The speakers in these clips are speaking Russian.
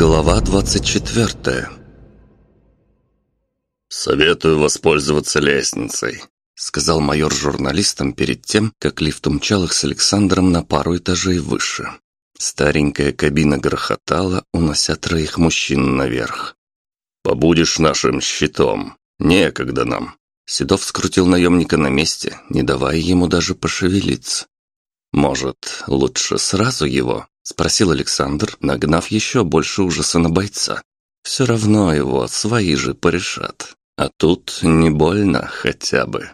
Глава 24 «Советую воспользоваться лестницей», — сказал майор журналистам перед тем, как лифт умчал их с Александром на пару этажей выше. Старенькая кабина грохотала, унося троих мужчин наверх. «Побудешь нашим щитом. Некогда нам». Седов скрутил наемника на месте, не давая ему даже пошевелиться. «Может, лучше сразу его?» – спросил Александр, нагнав еще больше ужаса на бойца. «Все равно его свои же порешат. А тут не больно хотя бы».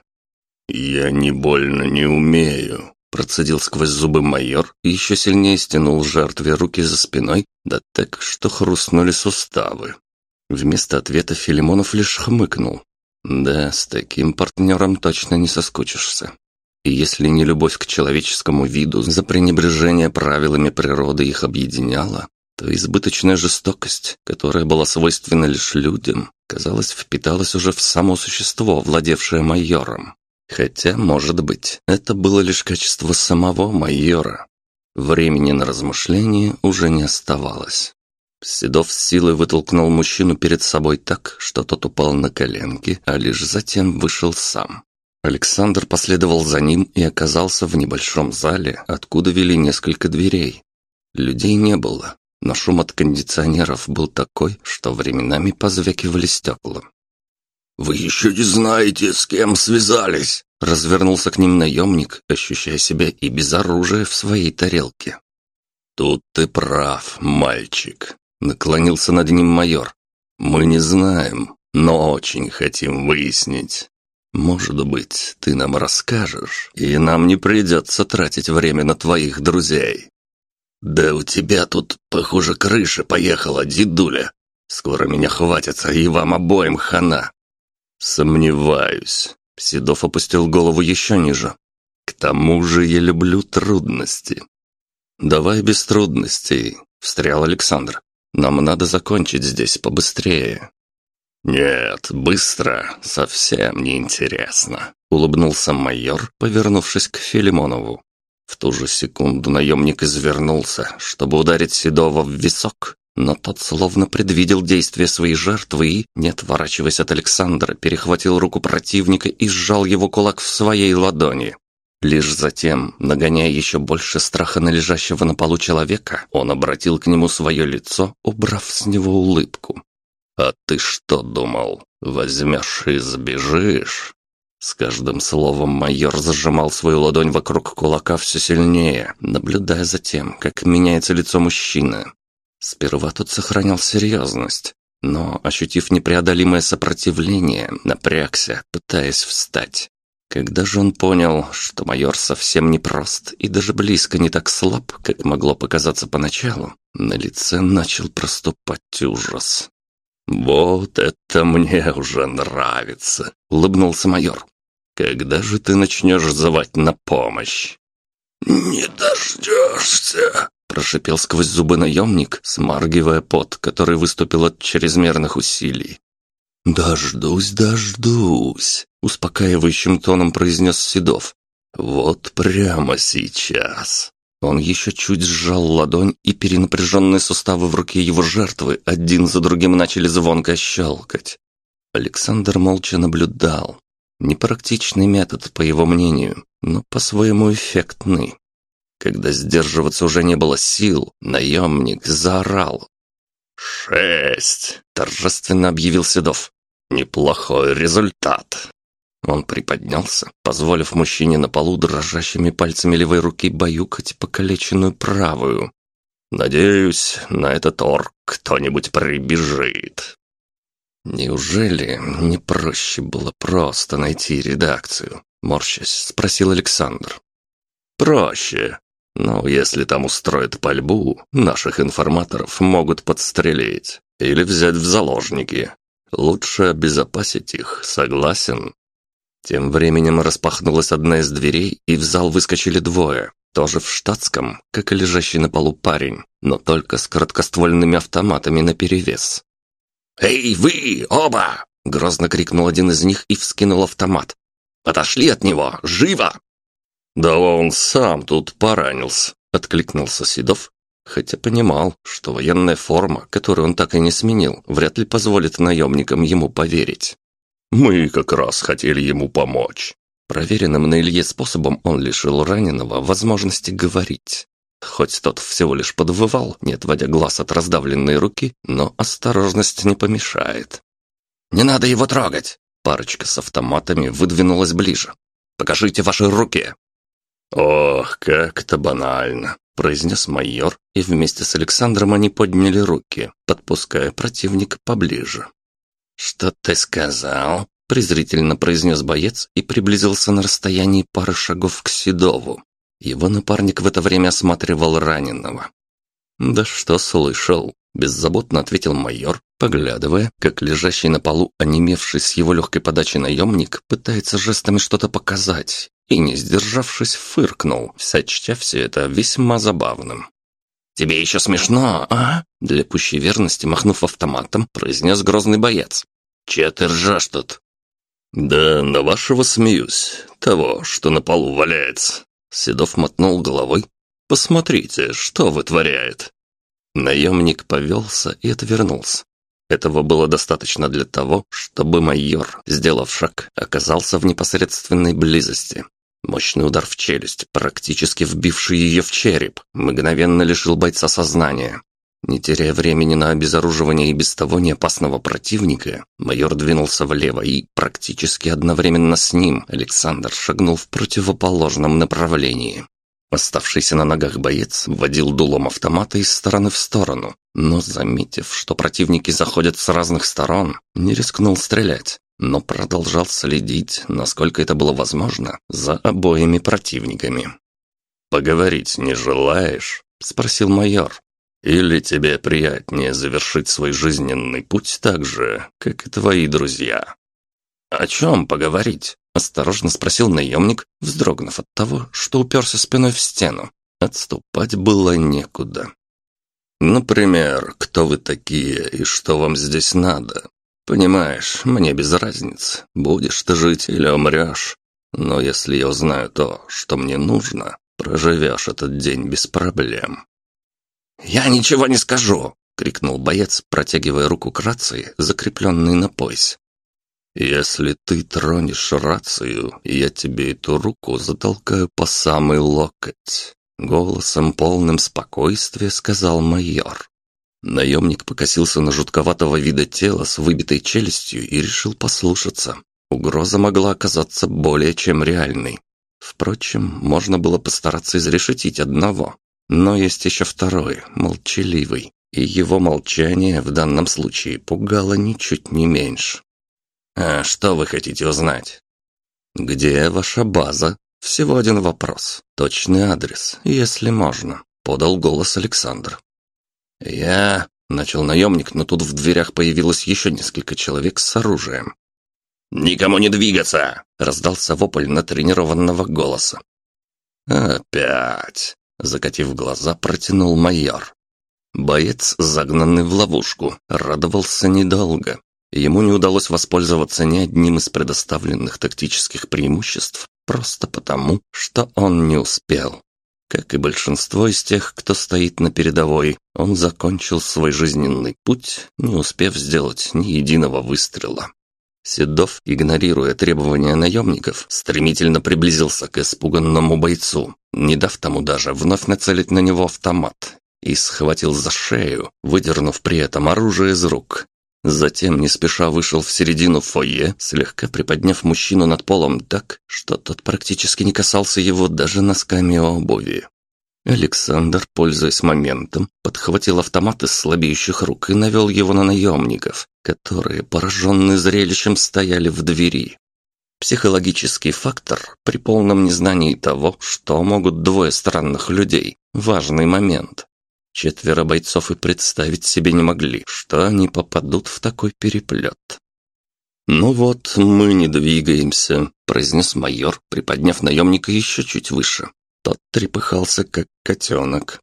«Я не больно не умею», – процедил сквозь зубы майор и еще сильнее стянул жертве руки за спиной, да так, что хрустнули суставы. Вместо ответа Филимонов лишь хмыкнул. «Да, с таким партнером точно не соскучишься». И если не любовь к человеческому виду за пренебрежение правилами природы их объединяла, то избыточная жестокость, которая была свойственна лишь людям, казалось, впиталась уже в само существо, владевшее майором. Хотя, может быть, это было лишь качество самого майора. Времени на размышление уже не оставалось. Седов с силой вытолкнул мужчину перед собой так, что тот упал на коленки, а лишь затем вышел сам. Александр последовал за ним и оказался в небольшом зале, откуда вели несколько дверей. Людей не было, но шум от кондиционеров был такой, что временами позвякивали стекла. «Вы еще не знаете, с кем связались!» Развернулся к ним наемник, ощущая себя и без оружия в своей тарелке. «Тут ты прав, мальчик», — наклонился над ним майор. «Мы не знаем, но очень хотим выяснить. Может быть, ты нам расскажешь, и нам не придется тратить время на твоих друзей. Да у тебя тут, похоже, крыша поехала, дедуля. Скоро меня хватится, и вам обоим хана. Сомневаюсь. Седов опустил голову еще ниже. К тому же я люблю трудности. Давай без трудностей, встрял Александр. Нам надо закончить здесь побыстрее. «Нет, быстро, совсем не интересно», — улыбнулся майор, повернувшись к Филимонову. В ту же секунду наемник извернулся, чтобы ударить Седова в висок, но тот словно предвидел действия своей жертвы и, не отворачиваясь от Александра, перехватил руку противника и сжал его кулак в своей ладони. Лишь затем, нагоняя еще больше страха на лежащего на полу человека, он обратил к нему свое лицо, убрав с него улыбку. «А ты что думал, возьмешь и сбежишь?» С каждым словом майор зажимал свою ладонь вокруг кулака все сильнее, наблюдая за тем, как меняется лицо мужчины. Сперва тот сохранял серьезность, но, ощутив непреодолимое сопротивление, напрягся, пытаясь встать. Когда же он понял, что майор совсем не прост и даже близко не так слаб, как могло показаться поначалу, на лице начал проступать ужас. «Вот это мне уже нравится», — улыбнулся майор. «Когда же ты начнешь звать на помощь?» «Не дождешься», — прошипел сквозь зубы наемник, смаргивая пот, который выступил от чрезмерных усилий. «Дождусь, дождусь», — успокаивающим тоном произнес Седов. «Вот прямо сейчас». Он еще чуть сжал ладонь, и перенапряженные суставы в руке его жертвы один за другим начали звонко щелкать. Александр молча наблюдал. Непрактичный метод, по его мнению, но по-своему эффектный. Когда сдерживаться уже не было сил, наемник заорал. «Шесть!» – торжественно объявил Седов. «Неплохой результат. Он приподнялся, позволив мужчине на полу дрожащими пальцами левой руки баюкать покалеченную правую. «Надеюсь, на этот орк кто-нибудь прибежит». «Неужели не проще было просто найти редакцию?» — морщась спросил Александр. «Проще. Но если там устроят пальбу, наших информаторов могут подстрелить или взять в заложники. Лучше обезопасить их, согласен?» Тем временем распахнулась одна из дверей, и в зал выскочили двое, тоже в штатском, как и лежащий на полу парень, но только с короткоствольными автоматами наперевес. «Эй, вы, оба!» — грозно крикнул один из них и вскинул автомат. «Отошли от него! Живо!» «Да он сам тут поранился», — откликнулся Седов хотя понимал, что военная форма, которую он так и не сменил, вряд ли позволит наемникам ему поверить. «Мы как раз хотели ему помочь». Проверенным на Илье способом он лишил раненого возможности говорить. Хоть тот всего лишь подвывал, не отводя глаз от раздавленной руки, но осторожность не помешает. «Не надо его трогать!» Парочка с автоматами выдвинулась ближе. «Покажите ваши руки!» «Ох, как это банально!» – произнес майор, и вместе с Александром они подняли руки, подпуская противника поближе. «Что ты сказал?» – презрительно произнес боец и приблизился на расстоянии пары шагов к Седову. Его напарник в это время осматривал раненого. «Да что слышал?» – беззаботно ответил майор, поглядывая, как лежащий на полу, онемевший с его легкой подачи наемник, пытается жестами что-то показать, и, не сдержавшись, фыркнул, сочтя все это весьма забавным. «Тебе еще смешно, а?» Для пущей верности, махнув автоматом, произнес грозный боец. «Че ты ржешь тут?» «Да на вашего смеюсь, того, что на полу валяется». Седов мотнул головой. «Посмотрите, что вытворяет». Наемник повелся и отвернулся. Этого было достаточно для того, чтобы майор, сделав шаг, оказался в непосредственной близости. Мощный удар в челюсть, практически вбивший ее в череп, мгновенно лишил бойца сознания. Не теряя времени на обезоруживание и без того неопасного противника, майор двинулся влево и, практически одновременно с ним, Александр шагнул в противоположном направлении. Оставшийся на ногах боец вводил дулом автомата из стороны в сторону, но, заметив, что противники заходят с разных сторон, не рискнул стрелять но продолжал следить, насколько это было возможно, за обоими противниками. «Поговорить не желаешь?» – спросил майор. «Или тебе приятнее завершить свой жизненный путь так же, как и твои друзья?» «О чем поговорить?» – осторожно спросил наемник, вздрогнув от того, что уперся спиной в стену. Отступать было некуда. «Например, кто вы такие и что вам здесь надо?» Понимаешь, мне без разницы, будешь ты жить или умрешь. Но если я узнаю то, что мне нужно, проживешь этот день без проблем. «Я ничего не скажу!» — крикнул боец, протягивая руку к рации, закрепленной на пояс. «Если ты тронешь рацию, я тебе эту руку затолкаю по самый локоть», — голосом полным спокойствия сказал майор. Наемник покосился на жутковатого вида тела с выбитой челюстью и решил послушаться. Угроза могла оказаться более чем реальной. Впрочем, можно было постараться изрешетить одного. Но есть еще второй, молчаливый. И его молчание в данном случае пугало ничуть не меньше. «А что вы хотите узнать?» «Где ваша база?» «Всего один вопрос. Точный адрес, если можно», — подал голос Александр. «Я...» — начал наемник, но тут в дверях появилось еще несколько человек с оружием. «Никому не двигаться!» — раздался вопль натренированного голоса. «Опять!» — закатив глаза, протянул майор. Боец, загнанный в ловушку, радовался недолго. Ему не удалось воспользоваться ни одним из предоставленных тактических преимуществ, просто потому, что он не успел. Как и большинство из тех, кто стоит на передовой, он закончил свой жизненный путь, не успев сделать ни единого выстрела. Седов, игнорируя требования наемников, стремительно приблизился к испуганному бойцу, не дав тому даже вновь нацелить на него автомат, и схватил за шею, выдернув при этом оружие из рук. Затем не спеша вышел в середину фойе, слегка приподняв мужчину над полом так, что тот практически не касался его даже носками обуви. Александр, пользуясь моментом, подхватил автомат из слабеющих рук и навел его на наемников, которые, пораженные зрелищем, стояли в двери. Психологический фактор при полном незнании того, что могут двое странных людей. Важный момент. Четверо бойцов и представить себе не могли, что они попадут в такой переплет. «Ну вот, мы не двигаемся», – произнес майор, приподняв наемника еще чуть выше. Тот трепыхался, как котенок.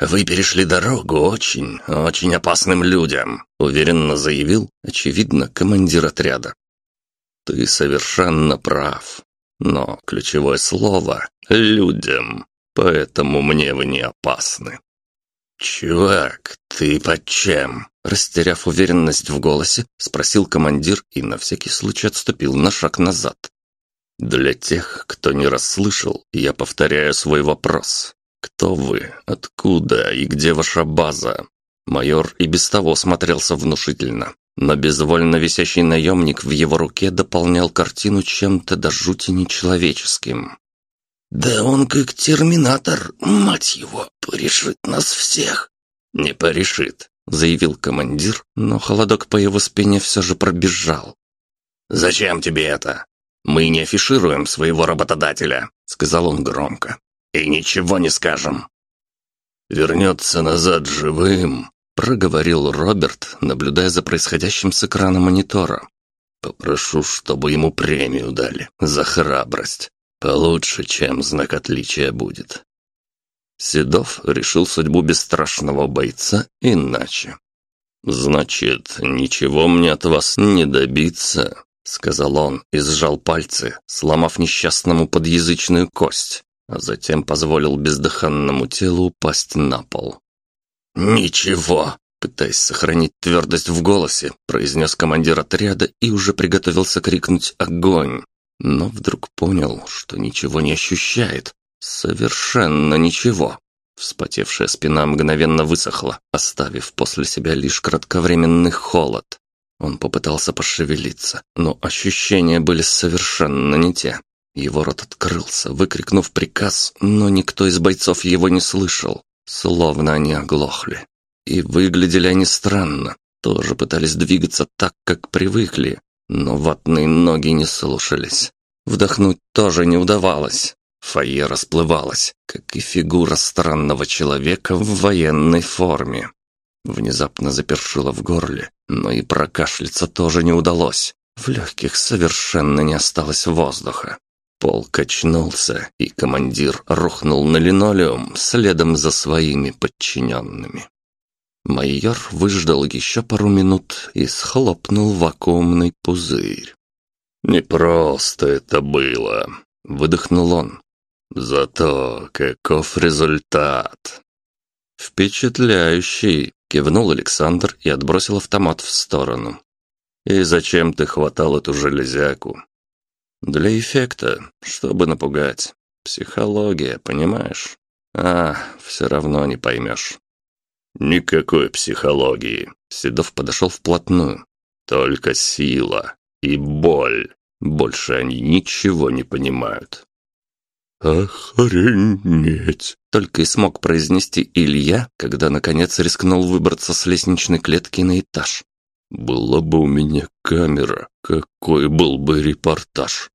«Вы перешли дорогу очень, очень опасным людям», – уверенно заявил, очевидно, командир отряда. «Ты совершенно прав. Но ключевое слово – людям, поэтому мне вы не опасны. «Чувак, ты под чем?» Растеряв уверенность в голосе, спросил командир и на всякий случай отступил на шаг назад. Для тех, кто не расслышал, я повторяю свой вопрос. Кто вы? Откуда и где ваша база? Майор и без того смотрелся внушительно, но безвольно висящий наемник в его руке дополнял картину чем-то до жути нечеловеческим. «Да он как терминатор, мать его, порешит нас всех!» «Не порешит», — заявил командир, но холодок по его спине все же пробежал. «Зачем тебе это? Мы не афишируем своего работодателя», — сказал он громко. «И ничего не скажем». «Вернется назад живым», — проговорил Роберт, наблюдая за происходящим с экрана монитора. «Попрошу, чтобы ему премию дали за храбрость. Получше, чем знак отличия будет. Седов решил судьбу бесстрашного бойца иначе. «Значит, ничего мне от вас не добиться», — сказал он и сжал пальцы, сломав несчастному подъязычную кость, а затем позволил бездыханному телу упасть на пол. «Ничего», — пытаясь сохранить твердость в голосе, произнес командир отряда и уже приготовился крикнуть «Огонь!» Но вдруг понял, что ничего не ощущает. Совершенно ничего. Вспотевшая спина мгновенно высохла, оставив после себя лишь кратковременный холод. Он попытался пошевелиться, но ощущения были совершенно не те. Его рот открылся, выкрикнув приказ, но никто из бойцов его не слышал, словно они оглохли. И выглядели они странно, тоже пытались двигаться так, как привыкли, но ватные ноги не слушались. Вдохнуть тоже не удавалось. Фойе расплывалось, как и фигура странного человека в военной форме. Внезапно запершило в горле, но и прокашляться тоже не удалось. В легких совершенно не осталось воздуха. Пол качнулся, и командир рухнул на линолеум следом за своими подчиненными. Майор выждал еще пару минут и схлопнул вакуумный пузырь. «Непросто это было», — выдохнул он. «Зато каков результат!» «Впечатляющий!» — кивнул Александр и отбросил автомат в сторону. «И зачем ты хватал эту железяку?» «Для эффекта, чтобы напугать. Психология, понимаешь?» «А, все равно не поймешь». «Никакой психологии». Седов подошел вплотную. «Только сила и боль. Больше они ничего не понимают». «Охренеть!» — только и смог произнести Илья, когда наконец рискнул выбраться с лестничной клетки на этаж. «Была бы у меня камера, какой был бы репортаж!»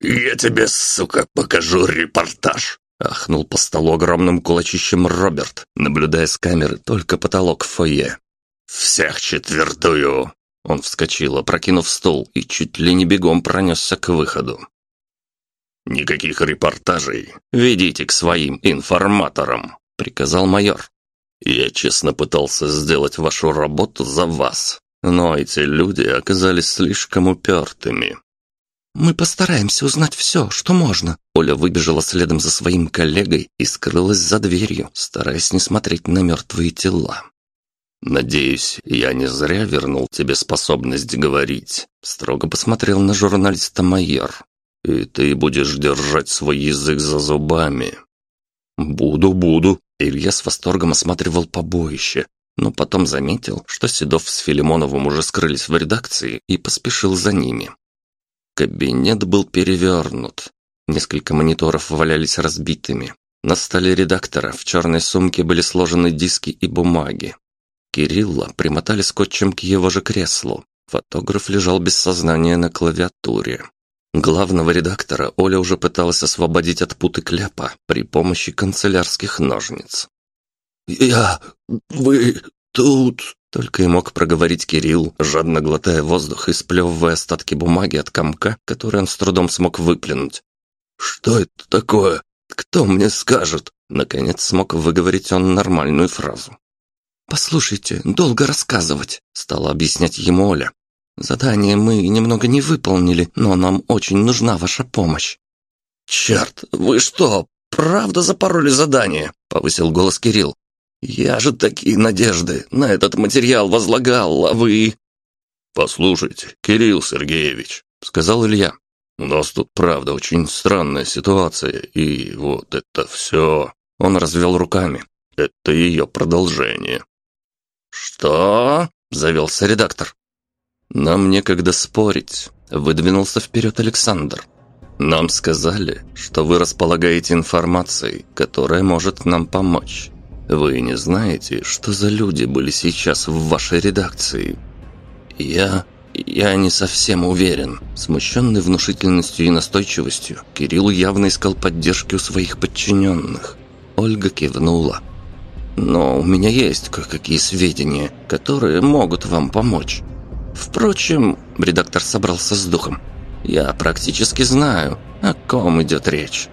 «Я тебе, сука, покажу репортаж!» Ахнул по столу огромным кулачищем Роберт, наблюдая с камеры только потолок фойе. «Всех четвертую!» Он вскочил, опрокинув стол, и чуть ли не бегом пронесся к выходу. «Никаких репортажей. Ведите к своим информаторам», — приказал майор. «Я честно пытался сделать вашу работу за вас, но эти люди оказались слишком упертыми. «Мы постараемся узнать все, что можно». Оля выбежала следом за своим коллегой и скрылась за дверью, стараясь не смотреть на мертвые тела. «Надеюсь, я не зря вернул тебе способность говорить», — строго посмотрел на журналиста майор. «И ты будешь держать свой язык за зубами». «Буду, буду», — Илья с восторгом осматривал побоище, но потом заметил, что Седов с Филимоновым уже скрылись в редакции и поспешил за ними. Кабинет был перевернут. Несколько мониторов валялись разбитыми. На столе редактора в черной сумке были сложены диски и бумаги. Кирилла примотали скотчем к его же креслу. Фотограф лежал без сознания на клавиатуре. Главного редактора Оля уже пыталась освободить от путы кляпа при помощи канцелярских ножниц. «Я... вы... тут...» Только и мог проговорить Кирилл, жадно глотая воздух и сплевывая остатки бумаги от комка, который он с трудом смог выплюнуть. «Что это такое? Кто мне скажет?» Наконец смог выговорить он нормальную фразу. «Послушайте, долго рассказывать», — стала объяснять ему Оля. «Задание мы немного не выполнили, но нам очень нужна ваша помощь». «Черт, вы что, правда запороли задание?» — повысил голос Кирилл. Я же такие надежды на этот материал возлагал, а вы...» «Послушайте, Кирилл Сергеевич», — сказал Илья, «у нас тут, правда, очень странная ситуация, и вот это все...» Он развел руками. «Это ее продолжение». «Что?» — завелся редактор. «Нам некогда спорить», — выдвинулся вперед Александр. «Нам сказали, что вы располагаете информацией, которая может нам помочь. Вы не знаете, что за люди были сейчас в вашей редакции?» «Я... я не совсем уверен». Смущенный внушительностью и настойчивостью, Кирилл явно искал поддержки у своих подчиненных. Ольга кивнула. «Но у меня есть кое-какие сведения, которые могут вам помочь. Впрочем, редактор собрался с духом. Я практически знаю, о ком идет речь.